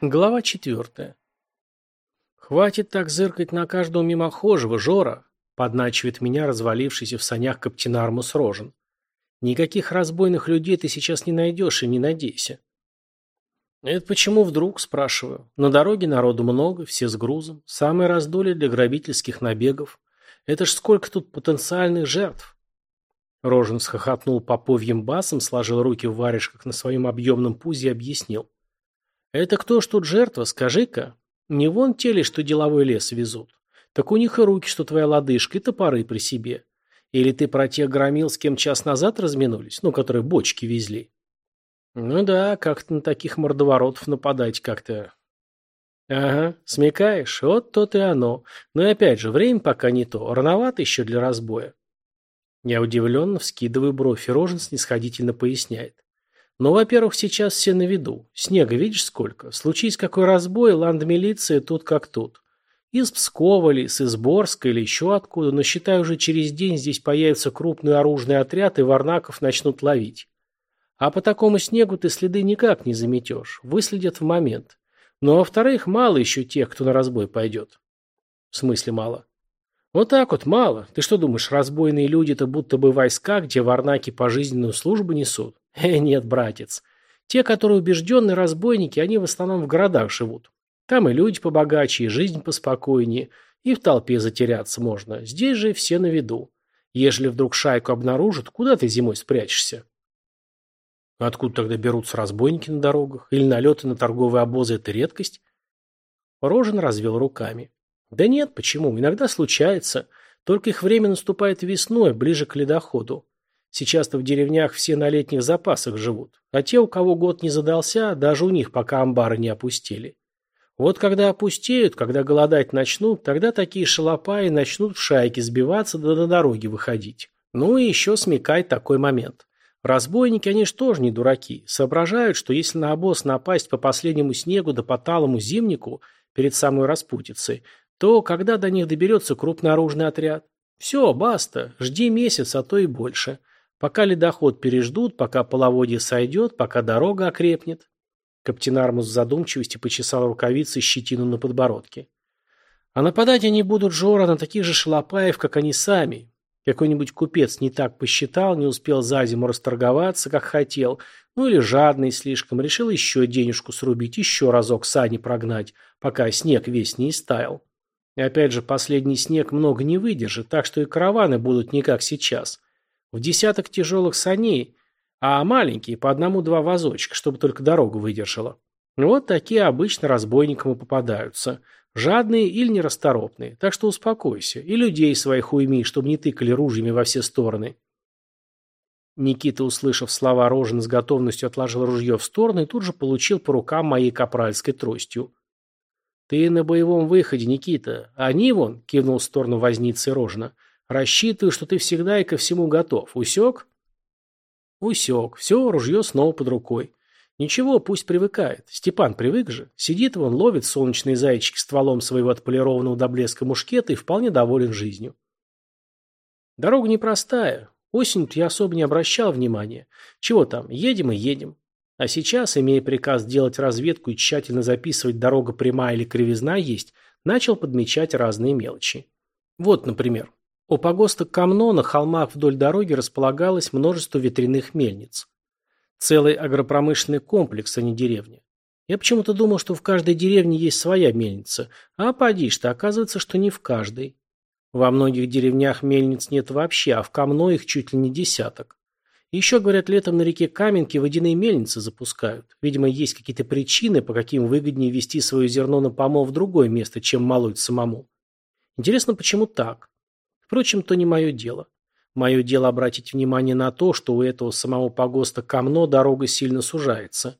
Глава четвертая. «Хватит так зыркать на каждого мимохожего, Жора!» подначивает меня развалившийся в санях Каптенармус Рожен. «Никаких разбойных людей ты сейчас не найдешь и не надейся». «Это почему вдруг?» – спрашиваю. «На дороге народу много, все с грузом. Самое раздолье для грабительских набегов. Это ж сколько тут потенциальных жертв!» Рожен схохотнул поповьим басом, сложил руки в варежках на своем объемном пузе и объяснил. Это кто ж тут жертва, скажи-ка? Не вон те ли, что деловой лес везут. Так у них и руки, что твоя лодыжка, и топоры при себе. Или ты про тех громил, с кем час назад разминулись, ну, которые бочки везли? Ну да, как-то на таких мордоворотов нападать как-то... Ага, смекаешь, вот то и оно. Но и опять же, время пока не то, рановато еще для разбоя. Я удивленно вскидываю бровь, и Рожен снисходительно поясняет. Но, во-первых, сейчас все на виду. Снега видишь сколько? Случись какой разбой, ландмилиция тут как тут. Из Пскова ли, с Изборска или еще откуда, но считаю, уже через день здесь появится крупный оружный отряд, и варнаков начнут ловить. А по такому снегу ты следы никак не заметешь, выследят в момент. Ну, во-вторых, мало еще тех, кто на разбой пойдет. В смысле мало? Вот так вот мало. Ты что думаешь, разбойные люди-то будто бы войска, где варнаки пожизненную службу несут? Э, нет, братец. Те, которые убежденные разбойники, они в основном в городах живут. Там и люди побогаче, и жизнь поспокойнее, и в толпе затеряться можно. Здесь же все на виду. Ежели вдруг шайку обнаружат, куда ты зимой спрячешься? Откуда тогда берутся разбойники на дорогах? Или налеты на торговые обозы – это редкость? Рожен развел руками. Да нет, почему? Иногда случается. Только их время наступает весной, ближе к ледоходу. Сейчас-то в деревнях все на летних запасах живут, а те, у кого год не задался, даже у них пока амбары не опустили. Вот когда опустеют, когда голодать начнут, тогда такие шалопаи начнут в шайки сбиваться да на дороге выходить. Ну и еще смекай такой момент. Разбойники, они ж тоже не дураки. Соображают, что если на обоз напасть по последнему снегу да по талому зимнику перед самой распутицей, то когда до них доберется крупнооружный отряд? Все, баста, жди месяц, а то и больше. Пока ледоход переждут, пока половодье сойдет, пока дорога окрепнет. Каптен Армус в задумчивости почесал рукавицы щетину на подбородке. А нападать они будут, Жора, на таких же шалопаев, как они сами. Какой-нибудь купец не так посчитал, не успел за зиму расторговаться, как хотел, ну или жадный слишком, решил еще денежку срубить, еще разок сани прогнать, пока снег весь не истаял. И опять же, последний снег много не выдержит, так что и караваны будут не как сейчас в десяток тяжелых саней, а маленькие по одному-два вазочка, чтобы только дорогу выдержала. Вот такие обычно разбойникам и попадаются. Жадные или нерасторопные. Так что успокойся. И людей своих уйми, чтобы не тыкали ружьями во все стороны. Никита, услышав слова Рожина, с готовностью отложил ружье в сторону и тут же получил по рукам моей капральской тростью. «Ты на боевом выходе, Никита. Они вон», — кивнул в сторону возницы Рожина, — Рассчитываю, что ты всегда и ко всему готов. Усек? Усек. Все, ружье снова под рукой. Ничего, пусть привыкает. Степан привык же. Сидит вон, ловит солнечные зайчики стволом своего отполированного до блеска мушкета и вполне доволен жизнью. Дорога непростая. Осень-то я особо не обращал внимания. Чего там, едем и едем. А сейчас, имея приказ делать разведку и тщательно записывать, дорога прямая или кривизна есть, начал подмечать разные мелочи. Вот, например, у погоста Камно на холмах вдоль дороги располагалось множество ветряных мельниц. Целый агропромышленный комплекс, а не деревня. Я почему-то думал, что в каждой деревне есть своя мельница, а поди что, оказывается, что не в каждой. Во многих деревнях мельниц нет вообще, а в Камно их чуть ли не десяток. Еще, говорят, летом на реке Каменки водяные мельницы запускают. Видимо, есть какие-то причины, по каким выгоднее вести свое зерно на помол в другое место, чем молоть самому. Интересно, почему так? Впрочем, то не мое дело. Мое дело обратить внимание на то, что у этого самого погоста Камно дорога сильно сужается.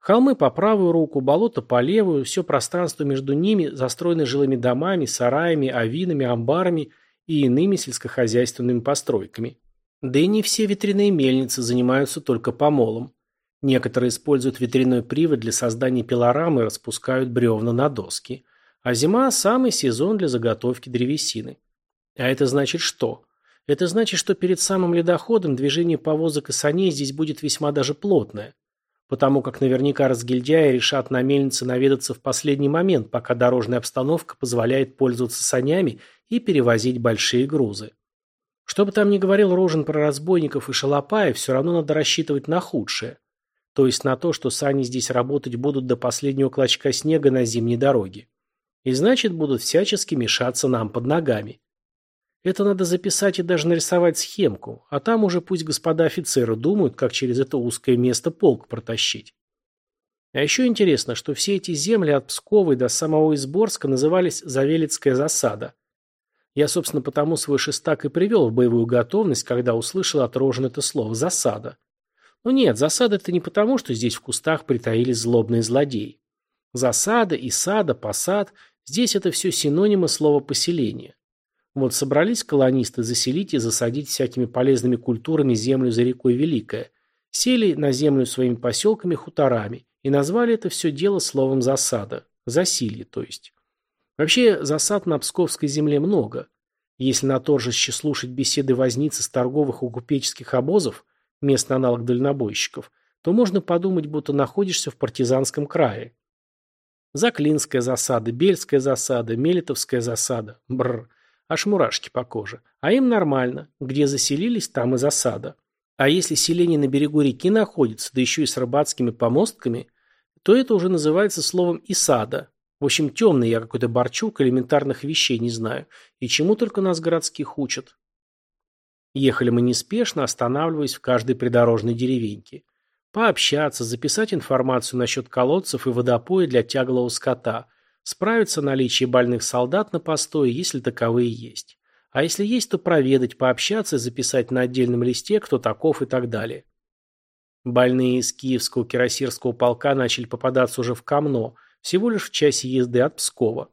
Холмы по правую руку, болото по левую, все пространство между ними застроено жилыми домами, сараями, авинами, амбарами и иными сельскохозяйственными постройками. Да и не все ветряные мельницы занимаются только помолом. Некоторые используют ветряной привод для создания пилорамы и распускают бревна на доски. А зима – самый сезон для заготовки древесины. А это значит что? Это значит, что перед самым ледоходом движение повозок и саней здесь будет весьма даже плотное. потому как наверняка разгильдяи решат на мельнице наведаться в последний момент, пока дорожная обстановка позволяет пользоваться санями и перевозить большие грузы. Что бы там ни говорил Рожен про разбойников и шалопаев, все равно надо рассчитывать на худшее. То есть на то, что сани здесь работать будут до последнего клочка снега на зимней дороге. И значит, будут всячески мешаться нам под ногами. Это надо записать и даже нарисовать схемку, а там уже пусть господа офицеры думают, как через это узкое место полк протащить. А еще интересно, что все эти земли от Пскова и до самого Изборска назывались Завелицкая засада. Я, собственно, потому свой шестак и привел в боевую готовность, когда услышал от Рожен это слово «засада». Но нет, засада это не потому, что здесь в кустах притаились злобные злодеи. Засада, и сада, посад – здесь это все синонимы слова «поселение». Вот собрались колонисты заселить и засадить всякими полезными культурами землю за рекой Великая, сели на землю своими поселками-хуторами и назвали это все дело словом «засада», «засилье», то есть. Вообще, засад на Псковской земле много. Если на торжище слушать беседы возницы с торговых и купеческих обозов, местный аналог дальнобойщиков, то можно подумать, будто находишься в партизанском крае. Заклинская засада, Бельская засада, Мелитовская засада. Бррр. Аж мурашки по коже. А им нормально. Где заселились, там и засада. А если селение на берегу реки находится, да еще и с рыбацкими помостками, то это уже называется словом «исада», в общем, темный я какой-то борчук, элементарных вещей не знаю. И чему только нас городских учат. Ехали мы неспешно, останавливаясь в каждой придорожной деревеньке. Пообщаться, записать информацию насчет колодцев и водопоя для тяглого скота, справиться о наличии больных солдат на постое, если таковые есть. А если есть, то проведать, пообщаться записать на отдельном листе, кто таков и так далее. Больные из Киевского кирасирского полка начали попадаться уже в Камно – всего лишь в часе езды от Пскова.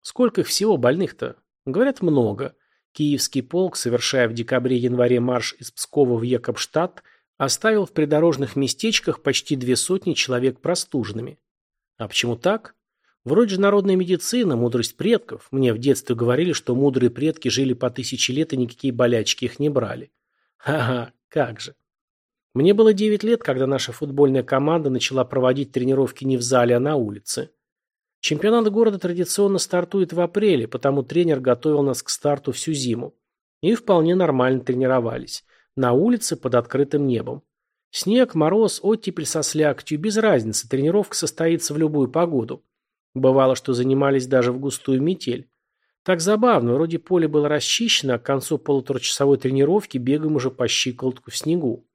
Сколько их всего больных-то? Говорят, много. Киевский полк, совершая в декабре-январе марш из Пскова в Екобштадт, оставил в придорожных местечках почти две сотни человек простуженными. А почему так? Вроде же народная медицина, мудрость предков. Мне в детстве говорили, что мудрые предки жили по тысяче лет и никакие болячки их не брали. Ха-ха, как же. Мне было 9 лет, когда наша футбольная команда начала проводить тренировки не в зале, а на улице. Чемпионат города традиционно стартует в апреле, потому тренер готовил нас к старту всю зиму. И вполне нормально тренировались. На улице под открытым небом. Снег, мороз, оттепель со слякотью, без разницы, тренировка состоится в любую погоду. Бывало, что занимались даже в густую метель. Так забавно, вроде поле было расчищено, а к концу полуторачасовой тренировки бегаем уже по щиколотку в снегу.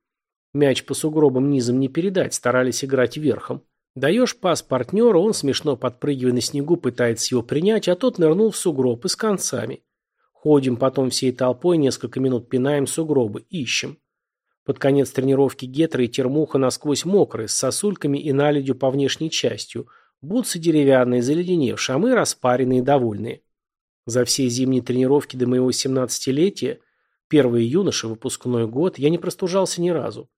Мяч по сугробам низом не передать, старались играть верхом. Даешь пас партнеру, он, смешно подпрыгивая на снегу, пытается его принять, а тот нырнул в сугроб и с концами. Ходим потом всей толпой, несколько минут пинаем сугробы, ищем. Под конец тренировки Гетра и Термуха насквозь мокрые, с сосульками и наледью по внешней частью. Бутсы деревянные, заледеневшие, а мы распаренные и довольные. За все зимние тренировки до моего 17-летия, первый юноша, выпускной год, я не простужался ни разу.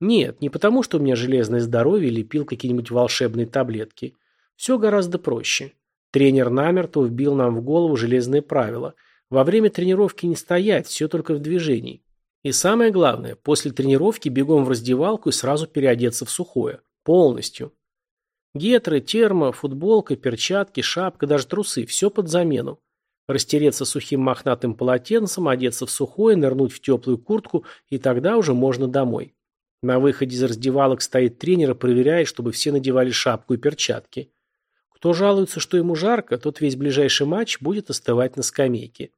Нет, не потому, что у меня железное здоровье или пил какие-нибудь волшебные таблетки. Все гораздо проще. Тренер намертво вбил нам в голову железные правила. Во время тренировки не стоять, все только в движении. И самое главное, после тренировки бегом в раздевалку и сразу переодеться в сухое. Полностью. Гетры, термо, футболка, перчатки, шапка, даже трусы – все под замену. Растереться сухим мохнатым полотенцем, одеться в сухое, нырнуть в теплую куртку, и тогда уже можно домой. На выходе из раздевалок стоит тренер и проверяет, чтобы все надевали шапку и перчатки. Кто жалуется, что ему жарко, тот весь ближайший матч будет остывать на скамейке.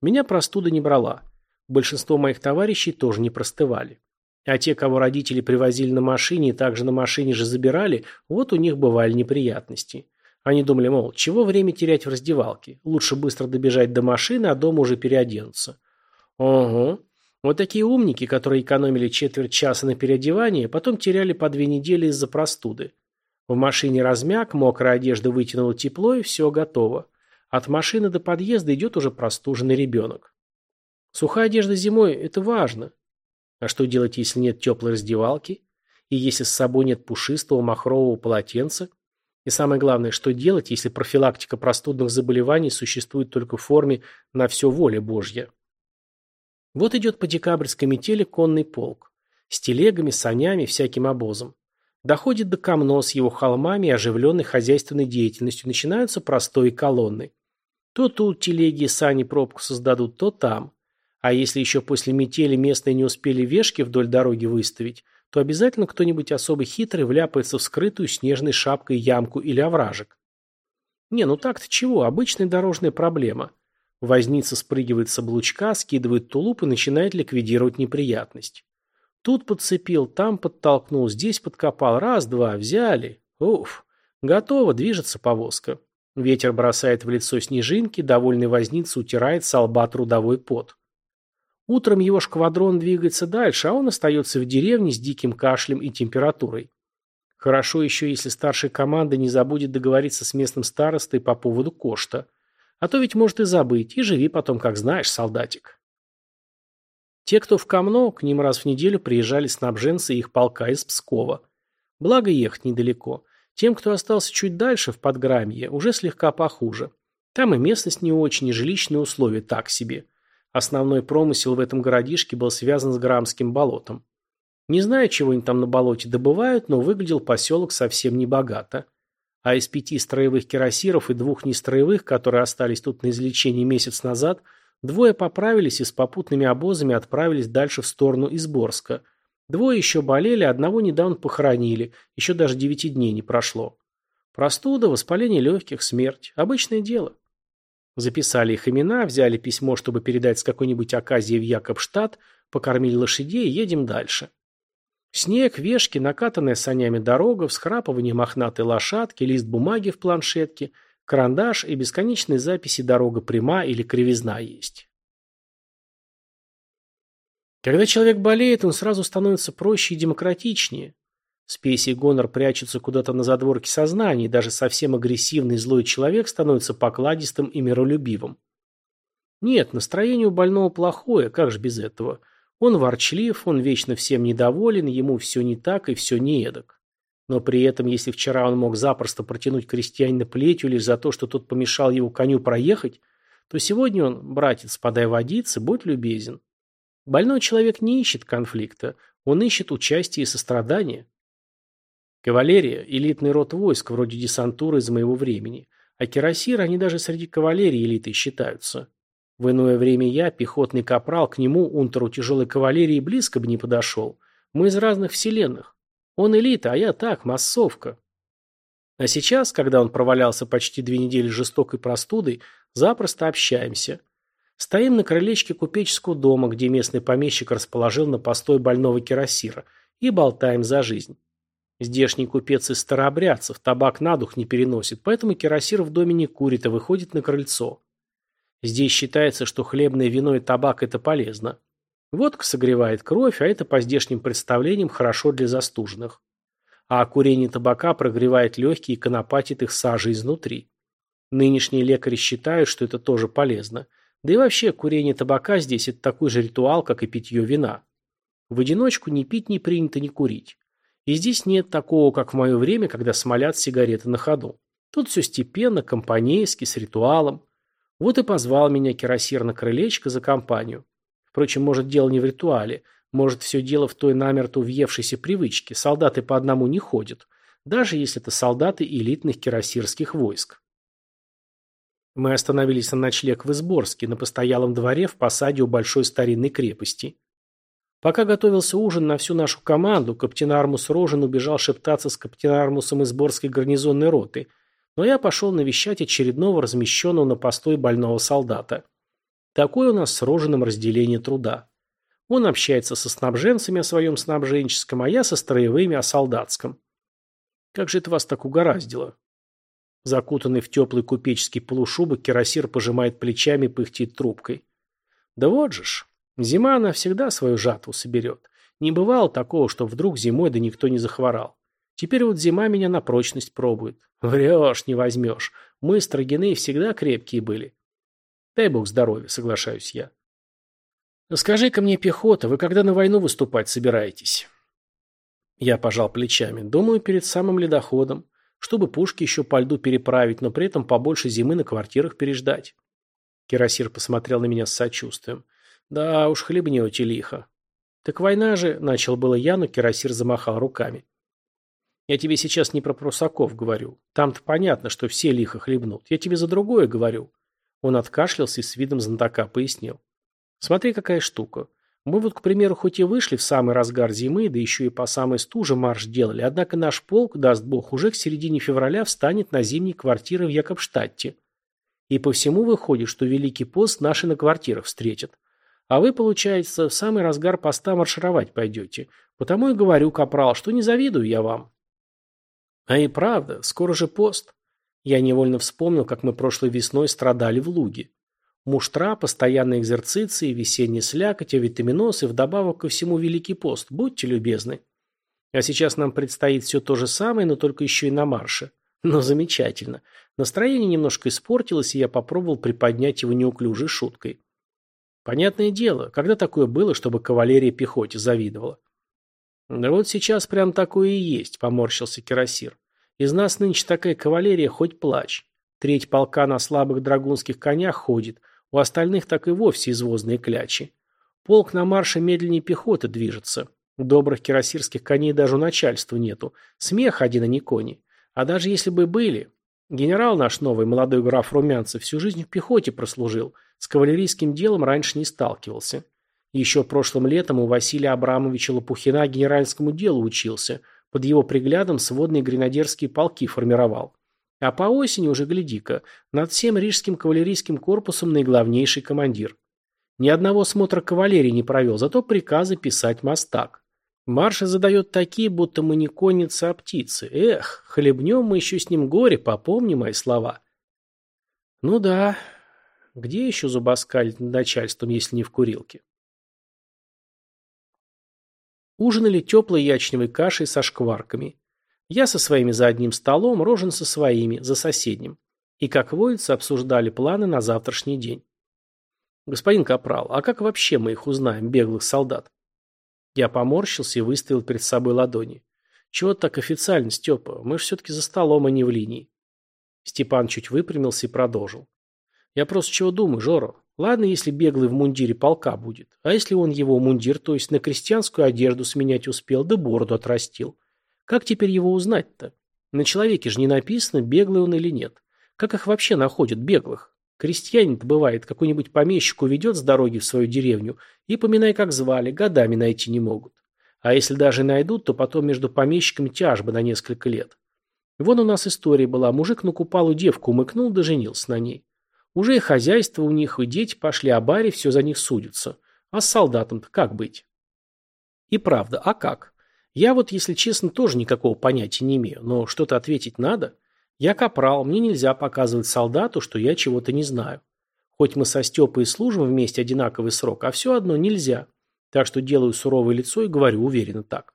Меня простуда не брала. Большинство моих товарищей тоже не простывали. А те, кого родители привозили на машине и также на машине же забирали, вот у них бывали неприятности. Они думали, мол, чего время терять в раздевалке? Лучше быстро добежать до машины, а дома уже переоденуться. Ого, вот такие умники, которые экономили четверть часа на переодевание, потом теряли по две недели из-за простуды. В машине размяк, мокрая одежда вытянула тепло и все готово. От машины до подъезда идет уже простуженный ребенок. Сухая одежда зимой – это важно. А что делать, если нет теплой раздевалки? И если с собой нет пушистого махрового полотенца? И самое главное, что делать, если профилактика простудных заболеваний существует только в форме «на все воля Божья»? Вот идет по декабрьской метели конный полк. С телегами, санями, всяким обозом. Доходит до Камно с его холмами и оживленной хозяйственной деятельностью, начинаются простые колонны. То тут телеги и сани пробку создадут, то там. А если еще после метели местные не успели вешки вдоль дороги выставить, то обязательно кто-нибудь особо хитрый вляпается в скрытую снежной шапкой ямку или овражек. Не, ну так-то чего, обычная дорожная проблема. Возница спрыгивает с облучка, скидывает тулуп и начинает ликвидировать неприятность. Тут подцепил, там подтолкнул, здесь подкопал. Раз, два, взяли. Уф, готово, движется повозка. Ветер бросает в лицо снежинки, довольный возница утирает с лба трудовой пот. Утром его шквадрон двигается дальше, а он остается в деревне с диким кашлем и температурой. Хорошо еще, если старшая команда не забудет договориться с местным старостой по поводу кошта. А то ведь может и забыть, и живи потом, как знаешь, солдатик. Те, кто в Камно, к ним раз в неделю приезжали снабженцы их полка из Пскова. Благо ехать недалеко. Тем, кто остался чуть дальше, в Подграмье, уже слегка похуже. Там и местность не очень, и жилищные условия так себе. Основной промысел в этом городишке был связан с Грамским болотом. Не знаю, чего они там на болоте добывают, но выглядел поселок совсем небогато. А из пяти строевых кирасиров и двух нестроевых, которые остались тут на излечении месяц назад – Двое поправились и с попутными обозами отправились дальше в сторону Изборска. Двое еще болели, одного недавно похоронили, еще даже девяти дней не прошло. Простуда, воспаление легких, смерть. Обычное дело. Записали их имена, взяли письмо, чтобы передать с какой-нибудь оказии в Якобштадт, покормили лошадей и едем дальше. Снег, вешки, накатанная санями дорога, всхрапывание мохнатой лошадки, лист бумаги в планшетке – карандаш и бесконечные записи «дорога пряма» или «кривизна» есть. Когда человек болеет, он сразу становится проще и демократичнее. Спеси и гонор прячутся куда-то на задворке сознания, и даже совсем агрессивный злой человек становится покладистым и миролюбивым. Нет, настроение у больного плохое, как же без этого? Он ворчлив, он вечно всем недоволен, ему все не так и все не эдак. Но при этом, если вчера он мог запросто протянуть крестьянина плетью лишь за то, что тот помешал его коню проехать, то сегодня он, братец, подай водицы, будь любезен. Больной человек не ищет конфликта, он ищет участия и сострадания. Кавалерия – элитный род войск, вроде десантуры из моего времени. А кирасиры, они даже среди кавалерии элитой считаются. В иное время я, пехотный капрал, к нему, унтеру тяжелой кавалерии, близко бы не подошел. Мы из разных вселенных. Он элита, а я так, массовка. А сейчас, когда он провалялся почти две недели жестокой простудой, запросто общаемся. Стоим на крылечке купеческого дома, где местный помещик расположил на постой больного кирасира, и болтаем за жизнь. Здешний купец из старообрядцев, табак на дух не переносит, поэтому кирасир в доме не курит, а выходит на крыльцо. Здесь считается, что хлебное вино и табак – это полезно. Водка согревает кровь, а это по здешним представлениям хорошо для застуженных. А курение табака прогревает легкие и конопатит их сажей изнутри. Нынешние лекари считают, что это тоже полезно. Да и вообще, курение табака здесь – это такой же ритуал, как и питье вина. В одиночку ни пить не принято, ни курить. И здесь нет такого, как в мое время, когда смолят сигареты на ходу. Тут все степенно, компанейски, с ритуалом. Вот и позвал меня кирасир на крылечко за компанию. Впрочем, может, дело не в ритуале. Может, все дело в той намертво въевшейся привычке. Солдаты по одному не ходят. Даже если это солдаты элитных кирасирских войск. Мы остановились на ночлег в Изборске, на постоялом дворе в посаде у большой старинной крепости. Пока готовился ужин на всю нашу команду, каптен Армус Рожин убежал шептаться с каптен Армусом Изборской гарнизонной роты, но я пошел навещать очередного размещенного на постой больного солдата. Такое у нас с Рожиным разделение труда. Он общается со снабженцами о своем снабженческом, а я со строевыми о солдатском. Как же это вас так угораздило? Закутанный в теплый купеческий полушубок, кирасир пожимает плечами пыхтит трубкой. Да вот же ж, зима она всегда свою жатву соберет. Не бывало такого, что вдруг зимой да никто не захворал. Теперь вот зима меня на прочность пробует. Врешь, не возьмешь. Мы, строгины, всегда крепкие были. Дай бог здоровья, соглашаюсь я. Скажи-ка мне, пехота, вы когда на войну выступать собираетесь? Я пожал плечами. Думаю, перед самым ледоходом, чтобы пушки еще по льду переправить, но при этом побольше зимы на квартирах переждать. Кирасир посмотрел на меня с сочувствием. Да уж, хлебнете лихо. Так война же, начал было я, но Кирасир замахал руками. Я тебе сейчас не про прусаков говорю. Там-то понятно, что все лихо хлебнут. Я тебе за другое говорю. Он откашлялся и с видом знатока пояснил. Смотри, какая штука. Мы вот, к примеру, хоть и вышли в самый разгар зимы, да еще и по самой стуже марш делали, однако наш полк, даст бог, уже к середине февраля встанет на зимние квартиры в Якобштадте. И по всему выходит, что Великий пост наши на квартирах встретят. А вы, получается, в самый разгар поста маршировать пойдете. Потому и говорю, капрал, что не завидую я вам. А и правда, скоро же пост. Я невольно вспомнил, как мы прошлой весной страдали в луге. Муштра, постоянные экзерциции, весенний слякоть, авитаминоз и вдобавок ко всему Великий пост. Будьте любезны. А сейчас нам предстоит все то же самое, но только еще и на марше. Но замечательно. Настроение немножко испортилось, и я попробовал приподнять его неуклюжей шуткой. Понятное дело, когда такое было, чтобы кавалерия пехоте завидовала? Да вот сейчас прям такое и есть, поморщился Кирасир. Из нас нынче такая кавалерия хоть плачь. Треть полка на слабых драгунских конях ходит, у остальных так и вовсе извозные клячи. Полк на марше медленнее пехоты движется. Добрых кирасирских коней даже у начальства нету. Смех один, а не кони. А даже если бы были... Генерал наш новый, молодой граф Румянцев, всю жизнь в пехоте прослужил. С кавалерийским делом раньше не сталкивался. Еще прошлым летом у Василия Абрамовича Лопухина генеральскому делу учился. Под его приглядом сводные гренадерские полки формировал. А по осени уже, гляди-ка, над всем рижским кавалерийским корпусом наиглавнейший командир. Ни одного смотра кавалерии не провел, зато приказы писать мастак. Марши задает такие, будто мы не конницы, а птицы. Эх, хлебнем мы еще с ним горе, попомни мои слова. Ну да, где еще зубоскалить над начальством, если не в курилке? Ужинали теплой ячневой кашей со шкварками. Я со своими за одним столом, Рожен со своими, за соседним. И, как водится, обсуждали планы на завтрашний день. Господин Капрал, а как вообще мы их узнаем, беглых солдат? Я поморщился и выставил перед собой ладони. Чего так официально, Степа? Мы же все-таки за столом, а не в линии. Степан чуть выпрямился и продолжил. Я просто чего думаю, Жоро. Ладно, если беглый в мундире полка будет. А если он его мундир, то есть на крестьянскую одежду сменять успел, да бороду отрастил? Как теперь его узнать-то? На человеке же не написано, беглый он или нет. Как их вообще находят, беглых? Крестьянин-то бывает, какой-нибудь помещик уведет с дороги в свою деревню и, поминай, как звали, годами найти не могут. А если даже найдут, то потом между помещиками тяжба на несколько лет. Вон у нас история была. Мужик на купалу девку умыкнул да женился на ней. Уже и хозяйство у них, и дети пошли, а баре все за них судятся. А с солдатом-то как быть? И правда, а как? Я вот, если честно, тоже никакого понятия не имею, но что-то ответить надо. Я капрал, мне нельзя показывать солдату, что я чего-то не знаю. Хоть мы со Степой и служим вместе одинаковый срок, а все одно нельзя. Так что делаю суровое лицо и говорю уверенно так.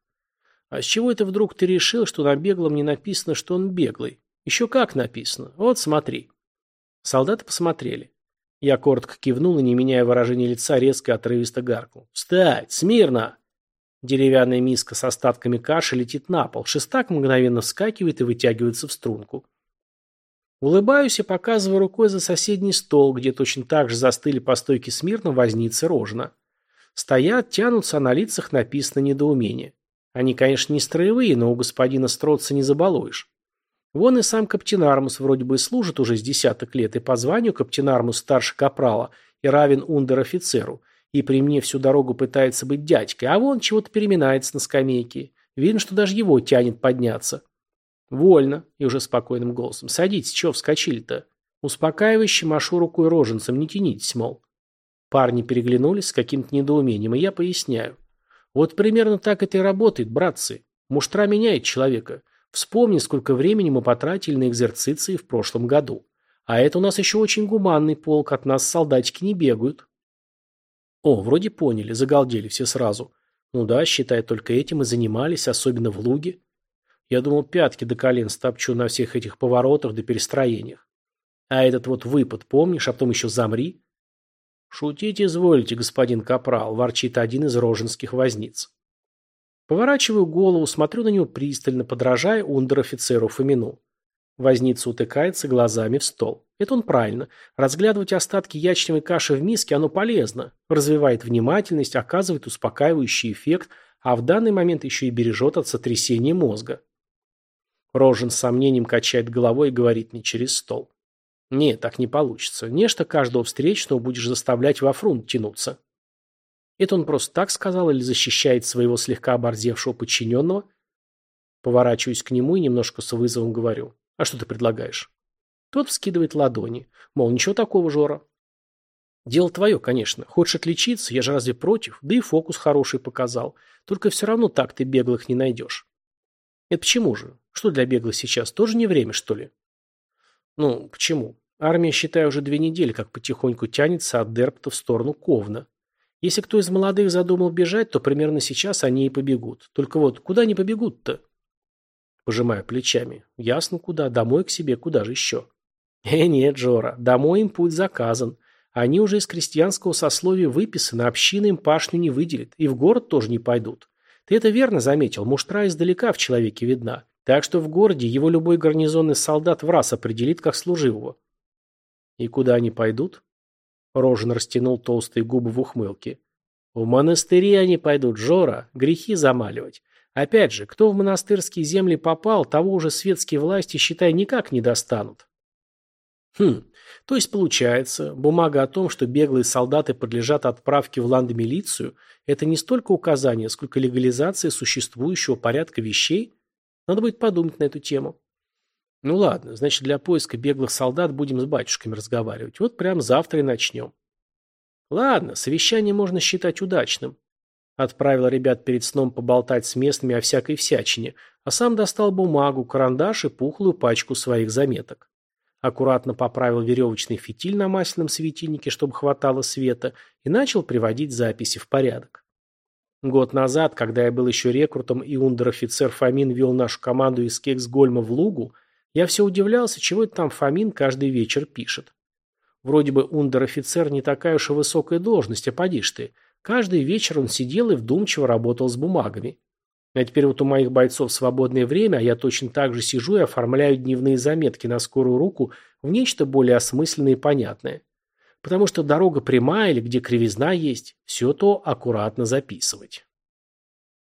А с чего это вдруг ты решил, что на беглом не написано, что он беглый? Еще как написано. Вот смотри. Солдаты посмотрели. Я коротко кивнул и, не меняя выражения лица, резко и отрывисто гаркнул. «Встать! Смирно!» Деревянная миска с остатками каши летит на пол. Шестак мгновенно вскакивает и вытягивается в струнку. Улыбаюсь и показываю рукой за соседний стол, где точно так же застыли по стойке смирно возницы рожна. Стоят, тянутся, а на лицах написано недоумение. Они, конечно, не строевые, но у господина Строца не забалуешь. Вон и сам Каптенармус вроде бы служит уже с десяток лет, и по званию Каптенармус старше капрала и равен ундер-офицеру – и при мне всю дорогу пытается быть дядькой, а вон чего-то переминается на скамейке. Видно, что даже его тянет подняться. Вольно, и уже спокойным голосом. Садитесь, чего вскочили-то? Успокаивающе машу рукой роженцем, не тянитесь, мол. Парни переглянулись с каким-то недоумением, и я поясняю. Вот примерно так это и работает, братцы. Муштра меняет человека. Вспомни, сколько времени мы потратили на экзерциции в прошлом году. А это у нас еще очень гуманный полк, от нас солдатики не бегают. О, вроде поняли, загалдели все сразу. Ну да, считай, только этим и занимались, особенно в луге. Я думал, пятки до колен стопчу на всех этих поворотах да перестроениях. А этот вот выпад, помнишь, а потом еще замри? Шутить изволите, господин Капрал, ворчит один из роженских возниц. Поворачиваю голову, смотрю на него пристально, подражая ундер-офицеру Фомину. Возница утыкается глазами в стол. Это он правильно. Разглядывать остатки ячневой каши в миске оно полезно. Развивает внимательность, оказывает успокаивающий эффект, а в данный момент еще и бережет от сотрясения мозга. Рожен с сомнением качает головой и говорит мне через стол. «Не, так не получится. Нечто каждого встречного будешь заставлять во фрунт тянуться». Это он просто так сказал или защищает своего слегка оборзевшего подчиненного? Поворачиваюсь к нему и немножко с вызовом говорю. «А что ты предлагаешь?» Тот вскидывает ладони. Мол, ничего такого, Жора. Дело твое, конечно. Хочешь отличиться, я же разве против? Да и фокус хороший показал. Только все равно так ты беглых не найдешь. Это почему же? Что для беглых сейчас? Тоже не время, что ли? Ну, почему? Армия, считай, уже две недели как потихоньку тянется от Дерпта в сторону Ковна. Если кто из молодых задумал бежать, то примерно сейчас они и побегут. Только вот куда они побегут-то? Пожимаю плечами. Ясно куда. Домой к себе. Куда же еще? Э, нет, Жора. Домой им путь заказан. Они уже из крестьянского сословия выписаны, община им пашню не выделит. И в город тоже не пойдут. Ты это верно заметил. Муштра издалека в человеке видна. Так что в городе его любой гарнизонный солдат в раз определит как служивого. И куда они пойдут? Рожен растянул толстые губы в ухмылке. В монастыри они пойдут, Жора, грехи замаливать. Опять же, кто в монастырские земли попал, того уже светские власти, считай, никак не достанут. Хм, то есть получается, бумага о том, что беглые солдаты подлежат отправке в ландмилицию, это не столько указание, сколько легализация существующего порядка вещей? Надо будет подумать на эту тему. Ну ладно, значит, для поиска беглых солдат будем с батюшками разговаривать. Вот прям завтра и начнем. Ладно, совещание можно считать удачным. Отправил ребят перед сном поболтать с местными о всякой всячине, а сам достал бумагу, карандаш и пухлую пачку своих заметок. Аккуратно поправил веревочный фитиль на масляном светильнике, чтобы хватало света, и начал приводить записи в порядок. Год назад, когда я был еще рекрутом и ундер-офицер Фомин вел нашу команду из Кексгольма в Лугу, я все удивлялся, чего это там Фомин каждый вечер пишет. Вроде бы ундер-офицер не такая уж и высокая должность, а поди ты. Каждый вечер он сидел и вдумчиво работал с бумагами. А теперь вот у моих бойцов свободное время, а я точно так же сижу и оформляю дневные заметки на скорую руку в нечто более осмысленное и понятное. Потому что дорога прямая или где кривизна есть, все то аккуратно записывать.